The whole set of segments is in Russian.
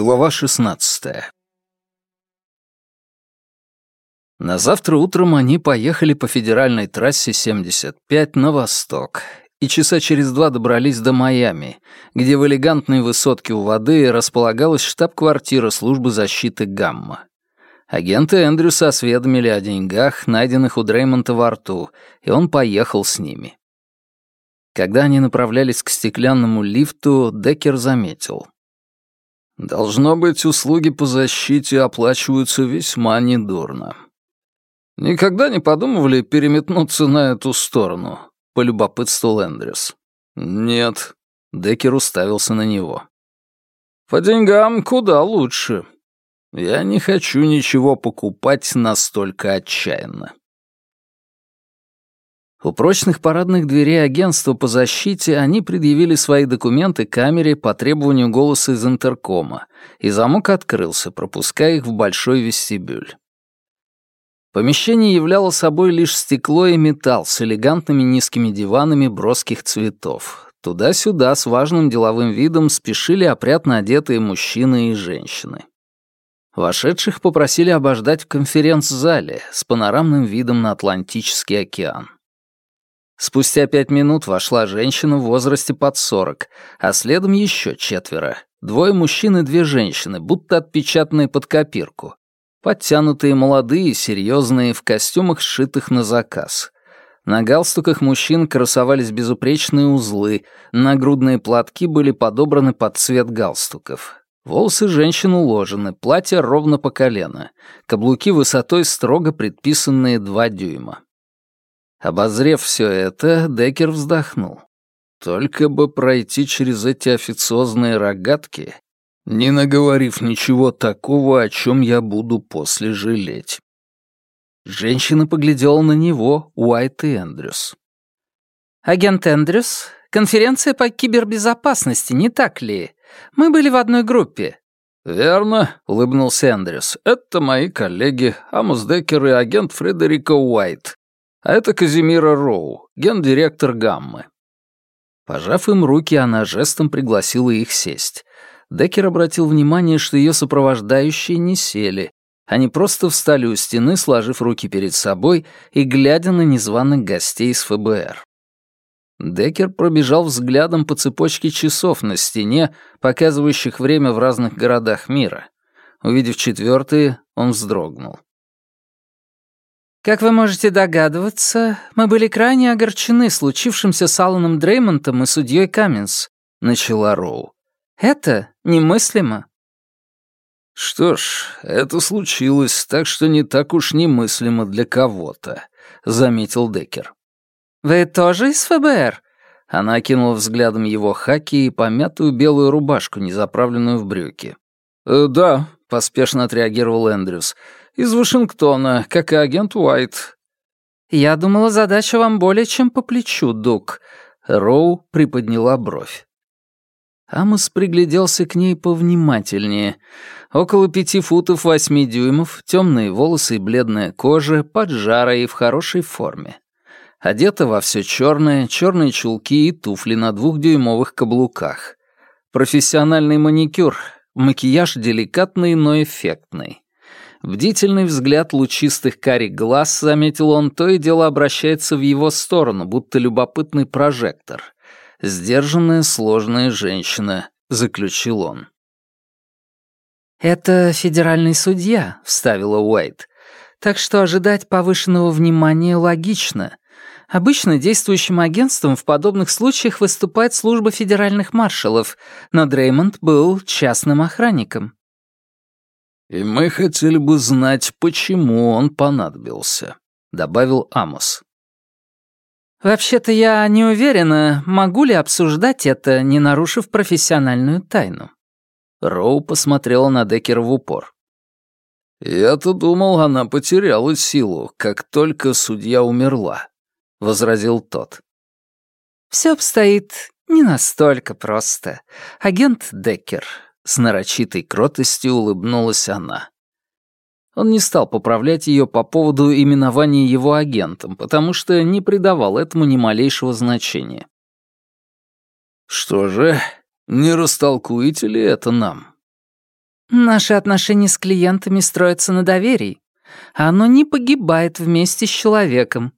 Глава 16 На завтра утром они поехали по федеральной трассе 75 на восток и часа через два добрались до Майами, где в элегантной высотке у воды располагалась штаб-квартира службы защиты «Гамма». Агенты Эндрюса осведомили о деньгах, найденных у Дреймонта во рту, и он поехал с ними. Когда они направлялись к стеклянному лифту, Деккер заметил. «Должно быть, услуги по защите оплачиваются весьма недурно. Никогда не подумывали переметнуться на эту сторону?» — полюбопытствовал Эндрюс. «Нет», — Деккер уставился на него. «По деньгам куда лучше. Я не хочу ничего покупать настолько отчаянно». У прочных парадных дверей агентства по защите они предъявили свои документы камере по требованию голоса из интеркома, и замок открылся, пропуская их в большой вестибюль. Помещение являло собой лишь стекло и металл с элегантными низкими диванами броских цветов. Туда-сюда с важным деловым видом спешили опрятно одетые мужчины и женщины. Вошедших попросили обождать в конференц-зале с панорамным видом на Атлантический океан. Спустя пять минут вошла женщина в возрасте под сорок, а следом еще четверо. Двое мужчин и две женщины, будто отпечатанные под копирку. Подтянутые молодые, серьезные, в костюмах, сшитых на заказ. На галстуках мужчин красовались безупречные узлы, нагрудные платки были подобраны под цвет галстуков. Волосы женщин уложены, платье ровно по колено, каблуки высотой строго предписанные два дюйма. Обозрев все это, Деккер вздохнул. Только бы пройти через эти официозные рогатки, не наговорив ничего такого, о чем я буду после жалеть. Женщина поглядела на него, Уайт и Эндрюс. «Агент Эндрюс, конференция по кибербезопасности, не так ли? Мы были в одной группе». «Верно», — улыбнулся Эндрюс. «Это мои коллеги, Амус Деккер и агент Фредерика Уайт. А это Казимира Роу, гендиректор Гаммы. Пожав им руки, она жестом пригласила их сесть. Деккер обратил внимание, что ее сопровождающие не сели. Они просто встали у стены, сложив руки перед собой и глядя на незваных гостей из ФБР. Деккер пробежал взглядом по цепочке часов на стене, показывающих время в разных городах мира. Увидев четвертые, он вздрогнул. Как вы можете догадываться, мы были крайне огорчены случившимся с Алланом Дреймонтом и судьей Каменс, начала Роу. Это немыслимо. Что ж, это случилось, так что не так уж немыслимо для кого-то, заметил Деккер. Вы тоже из ФБР? Она окинула взглядом его хаки и помятую белую рубашку, не заправленную в брюки. «Э, «Да», — поспешно отреагировал Эндрюс. Из Вашингтона, как и агент Уайт». «Я думала, задача вам более чем по плечу, Дук». Роу приподняла бровь. Амос пригляделся к ней повнимательнее. Около пяти футов восьми дюймов, темные волосы и бледная кожа, поджарая и в хорошей форме. Одета во все черное, черные чулки и туфли на двухдюймовых каблуках. Профессиональный маникюр, макияж деликатный, но эффектный. Бдительный взгляд лучистых карих глаз, заметил он, то и дело обращается в его сторону, будто любопытный прожектор. Сдержанная, сложная женщина, заключил он. «Это федеральный судья», — вставила Уайт. «Так что ожидать повышенного внимания логично. Обычно действующим агентством в подобных случаях выступает служба федеральных маршалов, но Дреймонд был частным охранником». «И мы хотели бы знать, почему он понадобился», — добавил Амос. «Вообще-то я не уверена, могу ли обсуждать это, не нарушив профессиональную тайну». Роу посмотрела на Деккера в упор. «Я-то думал, она потеряла силу, как только судья умерла», — возразил тот. «Все обстоит не настолько просто. Агент Деккер, с нарочитой кротостью улыбнулась она. Он не стал поправлять ее по поводу именования его агентом, потому что не придавал этому ни малейшего значения. «Что же, не растолкуете ли это нам?» Наши отношения с клиентами строятся на доверии. Оно не погибает вместе с человеком.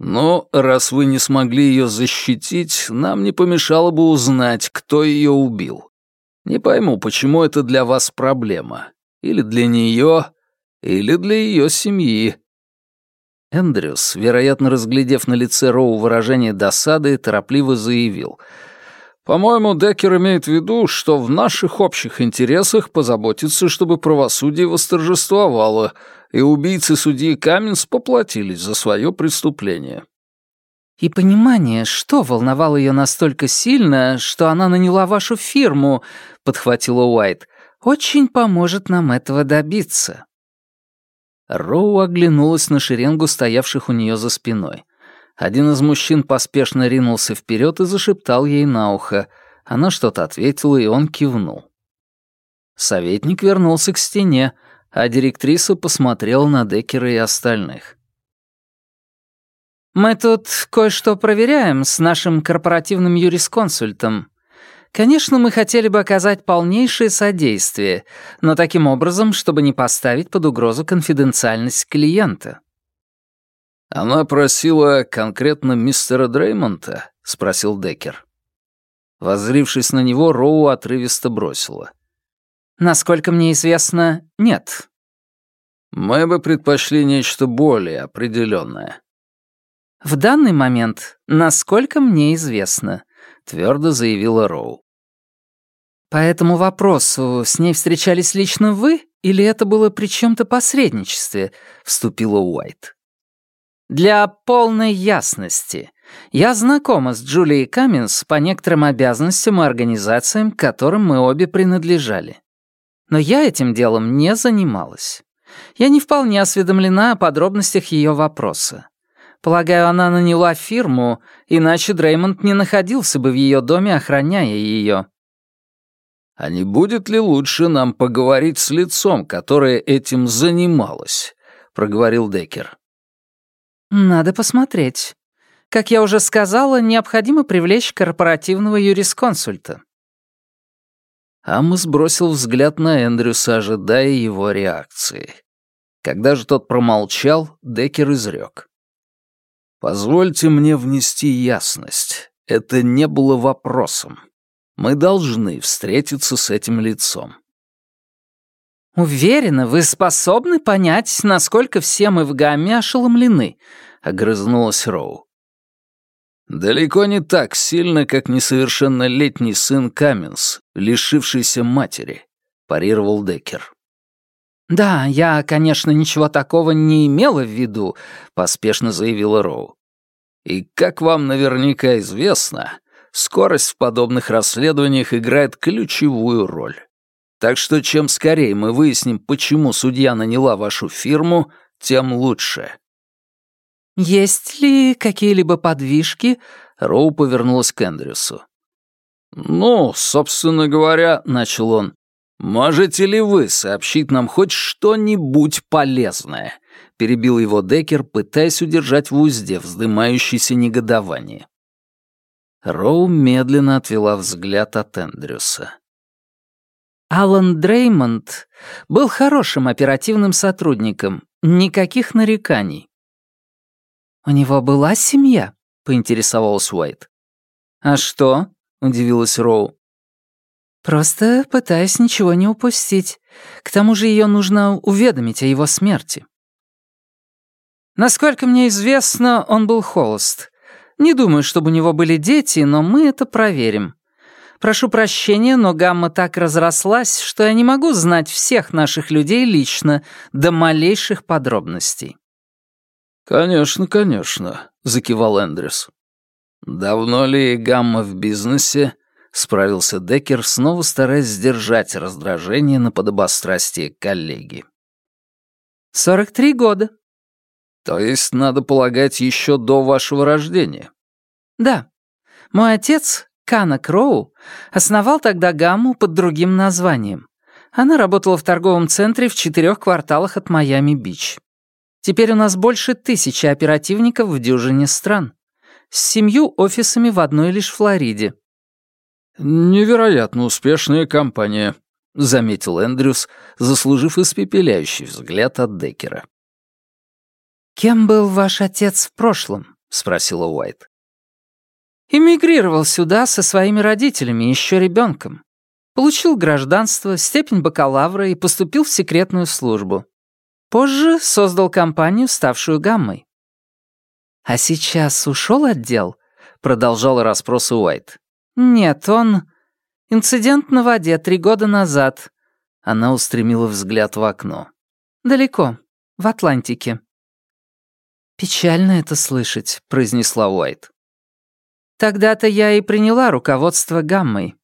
Но раз вы не смогли ее защитить, нам не помешало бы узнать, кто ее убил. Не пойму, почему это для вас проблема. Или для нее, или для ее семьи. Эндрюс, вероятно, разглядев на лице Роу выражение досады, торопливо заявил. «По-моему, Деккер имеет в виду, что в наших общих интересах позаботиться, чтобы правосудие восторжествовало, и убийцы судьи Каменс поплатились за свое преступление». «И понимание, что волновало ее настолько сильно, что она наняла вашу фирму», — подхватила Уайт, — «очень поможет нам этого добиться». Роу оглянулась на шеренгу стоявших у нее за спиной. Один из мужчин поспешно ринулся вперед и зашептал ей на ухо. Она что-то ответила, и он кивнул. Советник вернулся к стене, а директриса посмотрела на Деккера и остальных. «Мы тут кое-что проверяем с нашим корпоративным юрисконсультом», Конечно, мы хотели бы оказать полнейшее содействие, но таким образом, чтобы не поставить под угрозу конфиденциальность клиента». «Она просила конкретно мистера Дреймонта?» — спросил Деккер. Воззрившись на него, Роу отрывисто бросила. «Насколько мне известно, нет». «Мы бы предпочли нечто более определенное. «В данный момент, насколько мне известно», — твердо заявила Роу. «По этому вопросу с ней встречались лично вы, или это было при чем-то посредничестве?» — вступила Уайт. «Для полной ясности. Я знакома с Джулией Каминс по некоторым обязанностям и организациям, к которым мы обе принадлежали. Но я этим делом не занималась. Я не вполне осведомлена о подробностях ее вопроса. Полагаю, она наняла фирму, иначе Дреймонд не находился бы в ее доме, охраняя ее. А не будет ли лучше нам поговорить с лицом, которое этим занималось? проговорил Деккер. Надо посмотреть. Как я уже сказала, необходимо привлечь корпоративного юрисконсульта. Амос бросил взгляд на Эндрюса, ожидая его реакции. Когда же тот промолчал, Деккер изрек. Позвольте мне внести ясность. Это не было вопросом. Мы должны встретиться с этим лицом. «Уверена, вы способны понять, насколько все мы в гамме ошеломлены», — огрызнулась Роу. «Далеко не так сильно, как несовершеннолетний сын Каменс, лишившийся матери», — парировал Деккер. «Да, я, конечно, ничего такого не имела в виду», — поспешно заявила Роу. «И, как вам наверняка известно, скорость в подобных расследованиях играет ключевую роль. Так что чем скорее мы выясним, почему судья наняла вашу фирму, тем лучше». «Есть ли какие-либо подвижки?» — Роу повернулась к Эндрюсу. «Ну, собственно говоря», — начал он, «Можете ли вы сообщить нам хоть что-нибудь полезное?» — перебил его Деккер, пытаясь удержать в узде вздымающееся негодование. Роу медленно отвела взгляд от Эндрюса. Алан Дреймонд был хорошим оперативным сотрудником, никаких нареканий. «У него была семья?» — поинтересовалась Уайт. «А что?» — удивилась Роу. Просто пытаясь ничего не упустить. К тому же ее нужно уведомить о его смерти. Насколько мне известно, он был холост. Не думаю, чтобы у него были дети, но мы это проверим. Прошу прощения, но гамма так разрослась, что я не могу знать всех наших людей лично, до малейших подробностей. «Конечно, конечно», — закивал Эндрюс. «Давно ли гамма в бизнесе?» — справился Деккер, снова стараясь сдержать раздражение на подобострастие коллеги. «Сорок три года». «То есть, надо полагать, еще до вашего рождения?» «Да. Мой отец, Кана Кроу, основал тогда гамму под другим названием. Она работала в торговом центре в четырех кварталах от Майами-Бич. Теперь у нас больше тысячи оперативников в дюжине стран. С семью офисами в одной лишь Флориде. «Невероятно успешная компания», — заметил Эндрюс, заслужив испепеляющий взгляд от Деккера. «Кем был ваш отец в прошлом?» — спросила Уайт. «Эмигрировал сюда со своими родителями, еще ребенком. Получил гражданство, степень бакалавра и поступил в секретную службу. Позже создал компанию, ставшую гаммой. «А сейчас ушел отдел?» — продолжала расспросы Уайт. «Нет, он... Инцидент на воде три года назад». Она устремила взгляд в окно. «Далеко, в Атлантике». «Печально это слышать», — произнесла Уайт. «Тогда-то я и приняла руководство гаммой.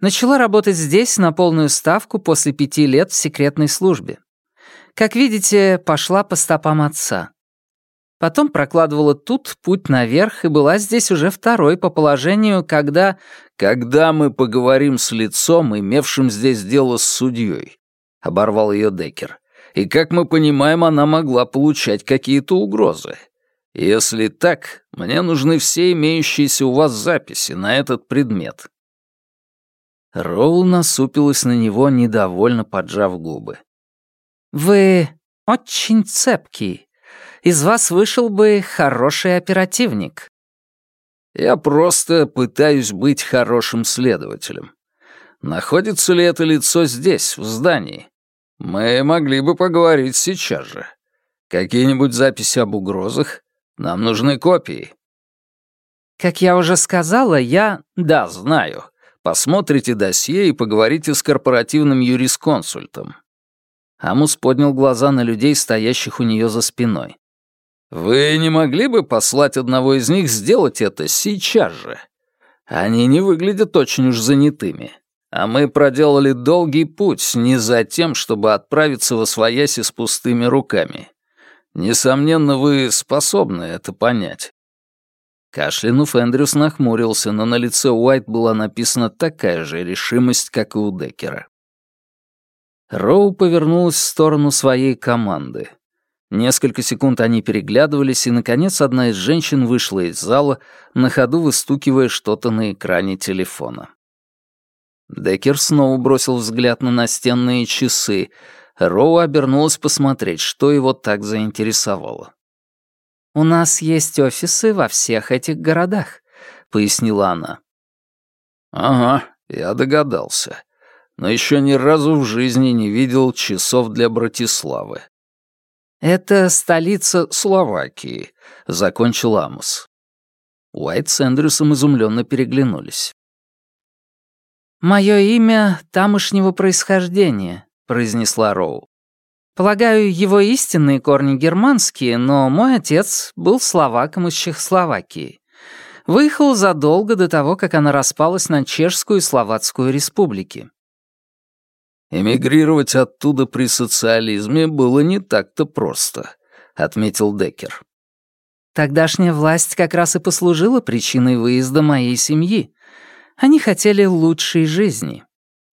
Начала работать здесь на полную ставку после пяти лет в секретной службе. Как видите, пошла по стопам отца. Потом прокладывала тут путь наверх и была здесь уже второй по положению, когда... «Когда мы поговорим с лицом, имевшим здесь дело с судьей», — оборвал ее Деккер. «И, как мы понимаем, она могла получать какие-то угрозы. Если так, мне нужны все имеющиеся у вас записи на этот предмет». Роул насупилась на него, недовольно поджав губы. «Вы очень цепкий. Из вас вышел бы хороший оперативник». «Я просто пытаюсь быть хорошим следователем. Находится ли это лицо здесь, в здании? Мы могли бы поговорить сейчас же. Какие-нибудь записи об угрозах? Нам нужны копии». «Как я уже сказала, я...» «Да, знаю. Посмотрите досье и поговорите с корпоративным юрисконсультом. Амус поднял глаза на людей, стоящих у нее за спиной. «Вы не могли бы послать одного из них сделать это сейчас же? Они не выглядят очень уж занятыми. А мы проделали долгий путь не за тем, чтобы отправиться во свояси с пустыми руками. Несомненно, вы способны это понять». Кашлянув, Эндрюс нахмурился, но на лице Уайт была написана такая же решимость, как и у Деккера. Роу повернулась в сторону своей команды. Несколько секунд они переглядывались, и, наконец, одна из женщин вышла из зала, на ходу выстукивая что-то на экране телефона. Деккер снова бросил взгляд на настенные часы. Роу обернулась посмотреть, что его так заинтересовало. «У нас есть офисы во всех этих городах», — пояснила она. «Ага, я догадался но еще ни разу в жизни не видел часов для Братиславы. «Это столица Словакии», — закончил Амос. Уайт с Эндрюсом изумленно переглянулись. «Мое имя тамошнего происхождения», — произнесла Роу. «Полагаю, его истинные корни германские, но мой отец был словаком из Чехословакии. Выехал задолго до того, как она распалась на Чешскую и Словацкую республики. «Эмигрировать оттуда при социализме было не так-то просто», — отметил Деккер. «Тогдашняя власть как раз и послужила причиной выезда моей семьи. Они хотели лучшей жизни».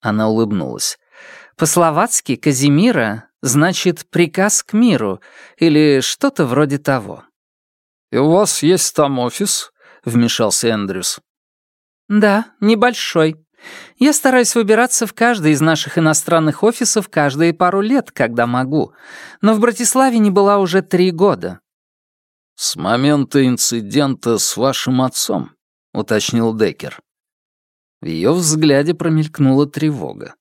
Она улыбнулась. «По-словацки «Казимира» значит «приказ к миру» или что-то вроде того». «И у вас есть там офис?» — вмешался Эндрюс. «Да, небольшой», я стараюсь выбираться в каждый из наших иностранных офисов каждые пару лет, когда могу. Но в Братиславе не была уже три года». «С момента инцидента с вашим отцом», — уточнил Деккер. В ее взгляде промелькнула тревога.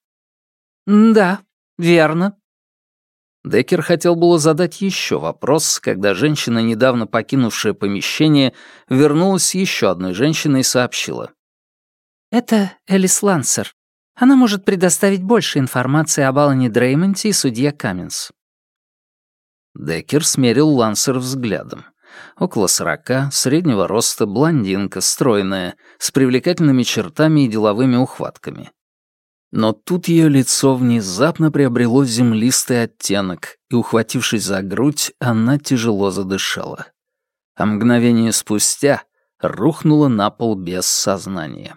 «Да, верно». Деккер хотел было задать еще вопрос, когда женщина, недавно покинувшая помещение, вернулась с еще одной женщиной и сообщила. «Это Элис Лансер. Она может предоставить больше информации об Алане Дреймонте и судье Каменс». Деккер смерил Лансер взглядом. Около сорока, среднего роста, блондинка, стройная, с привлекательными чертами и деловыми ухватками. Но тут ее лицо внезапно приобрело землистый оттенок, и, ухватившись за грудь, она тяжело задышала. А мгновение спустя рухнула на пол без сознания.